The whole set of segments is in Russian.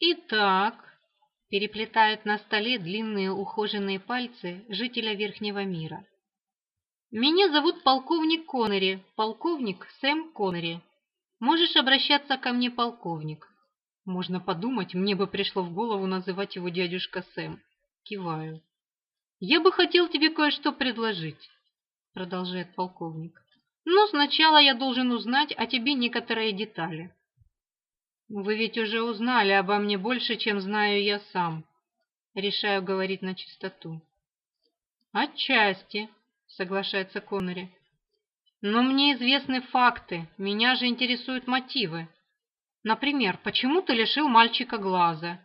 «Итак», — переплетают на столе длинные ухоженные пальцы жителя Верхнего мира. «Меня зовут полковник Коннери, полковник Сэм Коннери. Можешь обращаться ко мне, полковник». Можно подумать, мне бы пришло в голову называть его дядюшка Сэм. Киваю. «Я бы хотел тебе кое-что предложить», — продолжает полковник. «Но сначала я должен узнать о тебе некоторые детали». «Вы ведь уже узнали обо мне больше, чем знаю я сам». Решаю говорить на чистоту. «Отчасти», — соглашается Коннери. «Но мне известны факты, меня же интересуют мотивы. Например, почему ты лишил мальчика глаза?»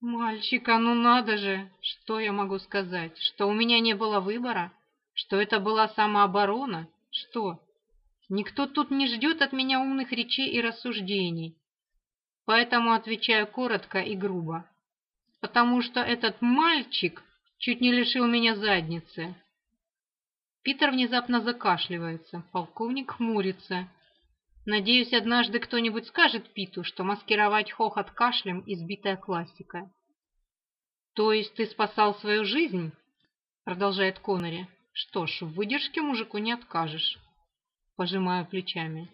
«Мальчика, ну надо же! Что я могу сказать? Что у меня не было выбора? Что это была самооборона? Что? Никто тут не ждет от меня умных речей и рассуждений. Поэтому отвечаю коротко и грубо. Потому что этот мальчик чуть не лишил меня задницы. Питер внезапно закашливается, полковник хмурится. Надеюсь, однажды кто-нибудь скажет Питу, что маскировать хохот кашлем – избитая классика. «То есть ты спасал свою жизнь?» – продолжает Коннери. «Что ж, в выдержке мужику не откажешь». Пожимаю плечами.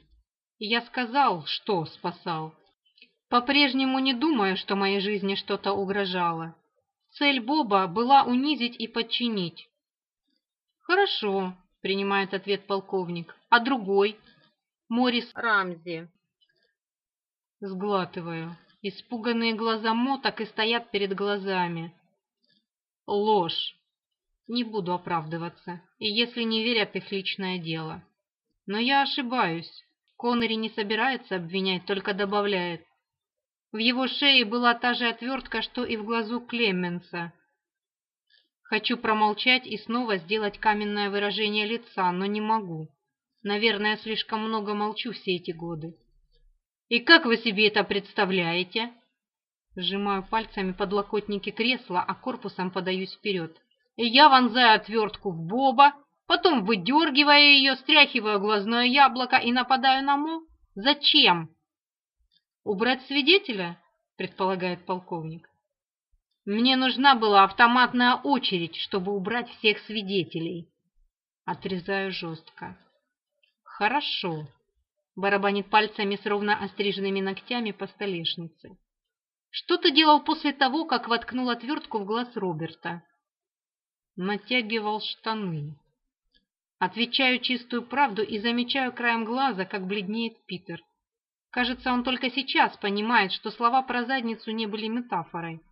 «Я сказал, что спасал по-прежнему не думаю, что моей жизни что-то угрожало. Цель Боба была унизить и подчинить. «Хорошо», — принимает ответ полковник. «А другой?» «Морис Рамзи». Сглатываю. Испуганные глаза Мо так и стоят перед глазами. Ложь. Не буду оправдываться, и если не верят их личное дело. Но я ошибаюсь. Коннери не собирается обвинять, только добавляет. В его шее была та же отвертка, что и в глазу Клеменса. Хочу промолчать и снова сделать каменное выражение лица, но не могу. Наверное, слишком много молчу все эти годы. И как вы себе это представляете? Сжимаю пальцами подлокотники кресла, а корпусом подаюсь вперед. И я вонзаю отвертку в Боба, потом выдергивая ее, стряхиваю глазное яблоко и нападаю на Мо. Зачем? «Убрать свидетеля?» – предполагает полковник. «Мне нужна была автоматная очередь, чтобы убрать всех свидетелей». Отрезаю жестко. «Хорошо», – барабанит пальцами с ровно остриженными ногтями по столешнице. «Что ты делал после того, как воткнул отвертку в глаз Роберта?» «Натягивал штаны», Отвечаю чистую правду и замечаю краем глаза, как бледнеет Питер. Кажется, он только сейчас понимает, что слова про задницу не были метафорой.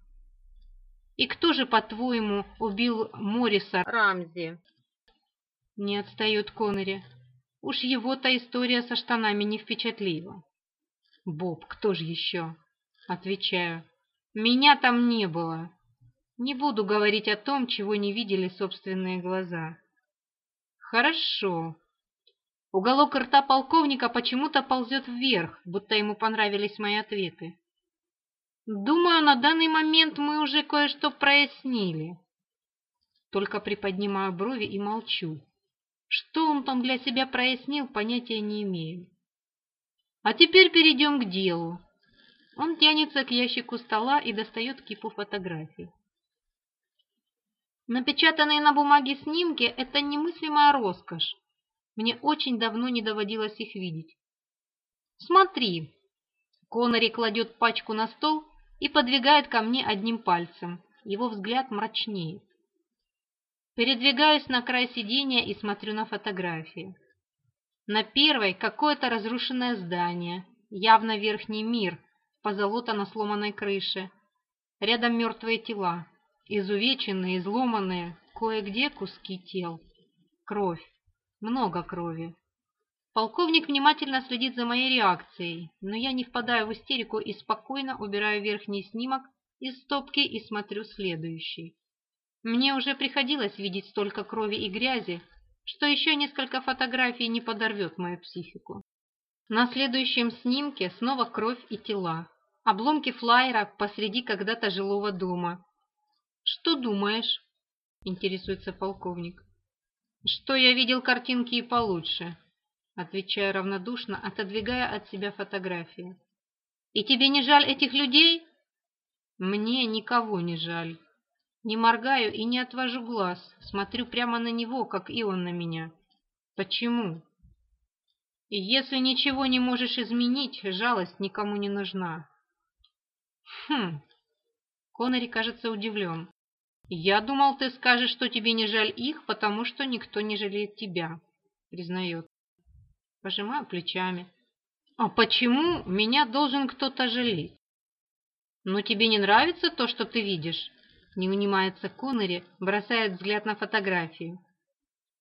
«И кто же, по-твоему, убил Морриса Рамзи?» Не отстает Коннери. Уж его-то история со штанами не впечатлива. «Боб, кто же еще?» Отвечаю. «Меня там не было. Не буду говорить о том, чего не видели собственные глаза». «Хорошо», Уголок рта полковника почему-то ползет вверх, будто ему понравились мои ответы. Думаю, на данный момент мы уже кое-что прояснили. Только приподнимаю брови и молчу. Что он там для себя прояснил, понятия не имею. А теперь перейдем к делу. Он тянется к ящику стола и достает кипу фотографий. Напечатанные на бумаге снимки – это немыслимая роскошь. Мне очень давно не доводилось их видеть. «Смотри!» Коннери кладет пачку на стол и подвигает ко мне одним пальцем. Его взгляд мрачнеет. Передвигаюсь на край сиденья и смотрю на фотографии. На первой какое-то разрушенное здание, явно верхний мир, позолота на сломанной крыше. Рядом мертвые тела, изувеченные, изломанные, кое-где куски тел. Кровь. Много крови. Полковник внимательно следит за моей реакцией, но я не впадаю в истерику и спокойно убираю верхний снимок из стопки и смотрю следующий. Мне уже приходилось видеть столько крови и грязи, что еще несколько фотографий не подорвет мою психику. На следующем снимке снова кровь и тела. Обломки флайера посреди когда-то жилого дома. «Что думаешь?» – интересуется полковник что я видел картинки и получше, отвечая равнодушно, отодвигая от себя фотографию. И тебе не жаль этих людей? Мне никого не жаль. Не моргаю и не отвожу глаз, смотрю прямо на него, как и он на меня. Почему? Если ничего не можешь изменить, жалость никому не нужна. Хм. Коннери кажется удивлен. «Я думал, ты скажешь, что тебе не жаль их, потому что никто не жалеет тебя», — признает. Пожимаю плечами. «А почему меня должен кто-то жалеть?» «Но тебе не нравится то, что ты видишь?» Не унимается Коннери, бросает взгляд на фотографию.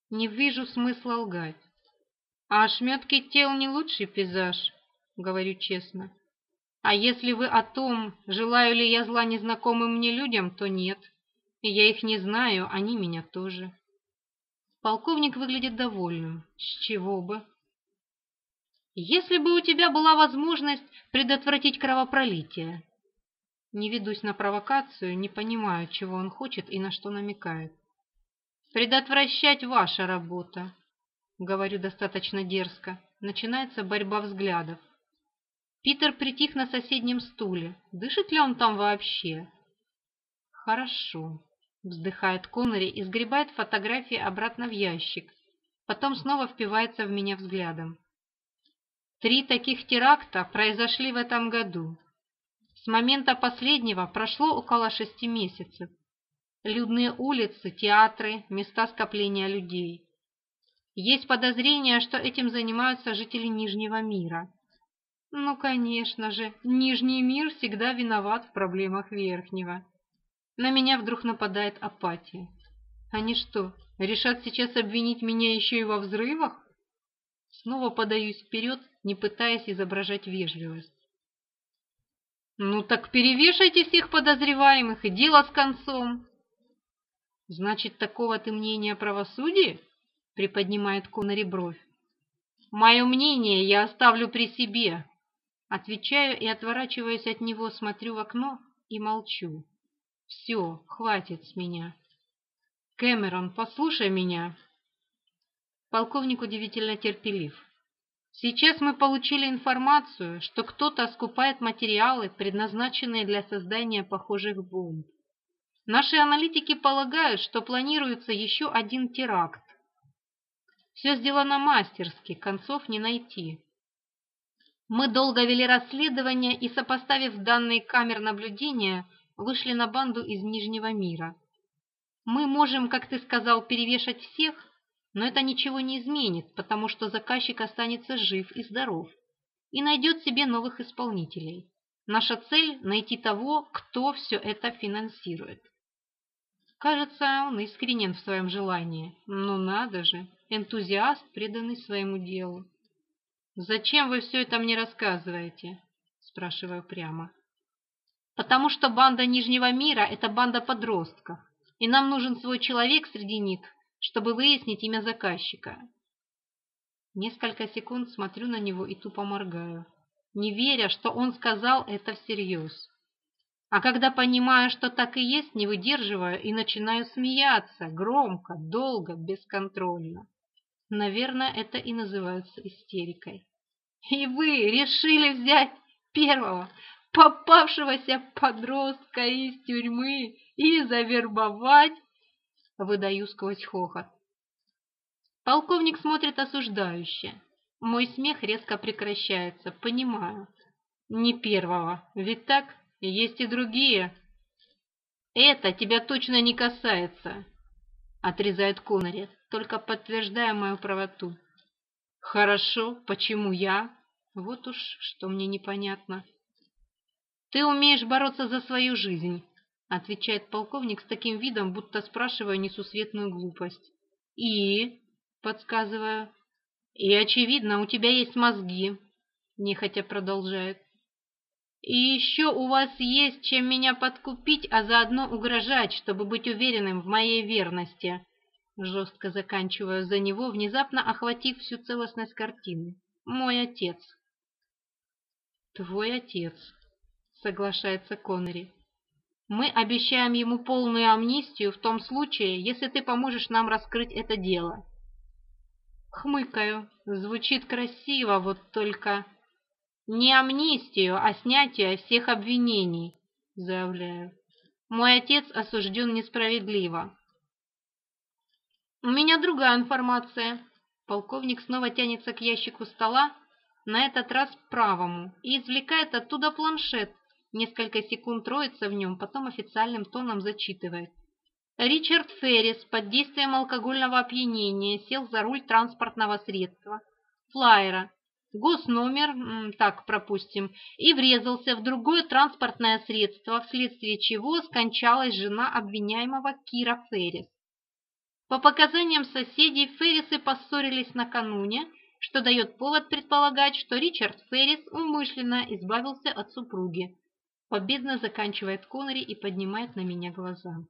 «Не вижу смысла лгать». «А ошметки тел не лучший пейзаж», — говорю честно. «А если вы о том, желаю ли я зла незнакомым мне людям, то нет». Я их не знаю, они меня тоже. Полковник выглядит довольным. С чего бы? Если бы у тебя была возможность предотвратить кровопролитие. Не ведусь на провокацию, не понимаю, чего он хочет и на что намекает. Предотвращать ваша работа. Говорю достаточно дерзко. Начинается борьба взглядов. Питер притих на соседнем стуле. Дышит ли он там вообще? Хорошо. Вздыхает Коннери и сгребает фотографии обратно в ящик. Потом снова впивается в меня взглядом. Три таких теракта произошли в этом году. С момента последнего прошло около шести месяцев. Людные улицы, театры, места скопления людей. Есть подозрение, что этим занимаются жители Нижнего мира. Ну, конечно же, Нижний мир всегда виноват в проблемах Верхнего. На меня вдруг нападает апатия. Они что, решат сейчас обвинить меня еще и во взрывах? Снова подаюсь вперед, не пытаясь изображать вежливость. «Ну так перевешайте всех подозреваемых, и дело с концом!» «Значит, такого ты мнения о правосудии?» — приподнимает Конори бровь. «Мое мнение я оставлю при себе!» Отвечаю и, отворачиваясь от него, смотрю в окно и молчу. Все, хватит с меня. Кэмерон, послушай меня. Полковник удивительно терпелив. Сейчас мы получили информацию, что кто-то скупает материалы, предназначенные для создания похожих бомб. Наши аналитики полагают, что планируется еще один теракт. Все сделано мастерски, концов не найти. Мы долго вели расследование и, сопоставив данные камер наблюдения, вышли на банду из Нижнего мира. Мы можем, как ты сказал, перевешать всех, но это ничего не изменит, потому что заказчик останется жив и здоров и найдет себе новых исполнителей. Наша цель – найти того, кто все это финансирует. Кажется, он искренен в своем желании. Ну надо же, энтузиаст, преданный своему делу. «Зачем вы все это мне рассказываете?» – спрашиваю прямо потому что банда Нижнего мира – это банда подростков, и нам нужен свой человек среди них, чтобы выяснить имя заказчика. Несколько секунд смотрю на него и тупо моргаю, не веря, что он сказал это всерьез. А когда понимаю, что так и есть, не выдерживаю и начинаю смеяться громко, долго, бесконтрольно. Наверное, это и называется истерикой. И вы решили взять первого, попавшегося подростка из тюрьмы и завербовать, выдаю сквозь хохот. Полковник смотрит осуждающе. Мой смех резко прекращается, понимаю. Не первого, ведь так есть и другие. Это тебя точно не касается, отрезает Коннорет, только подтверждая мою правоту. Хорошо, почему я? Вот уж что мне непонятно. «Ты умеешь бороться за свою жизнь», — отвечает полковник с таким видом, будто спрашивая несусветную глупость. «И?» — подсказываю. «И, очевидно, у тебя есть мозги», — нехотя продолжает. «И еще у вас есть чем меня подкупить, а заодно угрожать, чтобы быть уверенным в моей верности», жестко заканчиваю за него, внезапно охватив всю целостность картины. «Мой отец». «Твой отец», соглашается Коннери. Мы обещаем ему полную амнистию в том случае, если ты поможешь нам раскрыть это дело. Хмыкаю. Звучит красиво, вот только... Не амнистию, а снятие всех обвинений, заявляю. Мой отец осужден несправедливо. У меня другая информация. Полковник снова тянется к ящику стола, на этот раз правому, и извлекает оттуда планшет, Несколько секунд троится в нем, потом официальным тоном зачитывает. Ричард Феррис под действием алкогольного опьянения сел за руль транспортного средства, флайера, госномер, так пропустим, и врезался в другое транспортное средство, вследствие чего скончалась жена обвиняемого Кира Феррис. По показаниям соседей, Феррисы поссорились накануне, что дает повод предполагать, что Ричард Феррис умышленно избавился от супруги. Победно заканчивает Коннери и поднимает на меня глаза.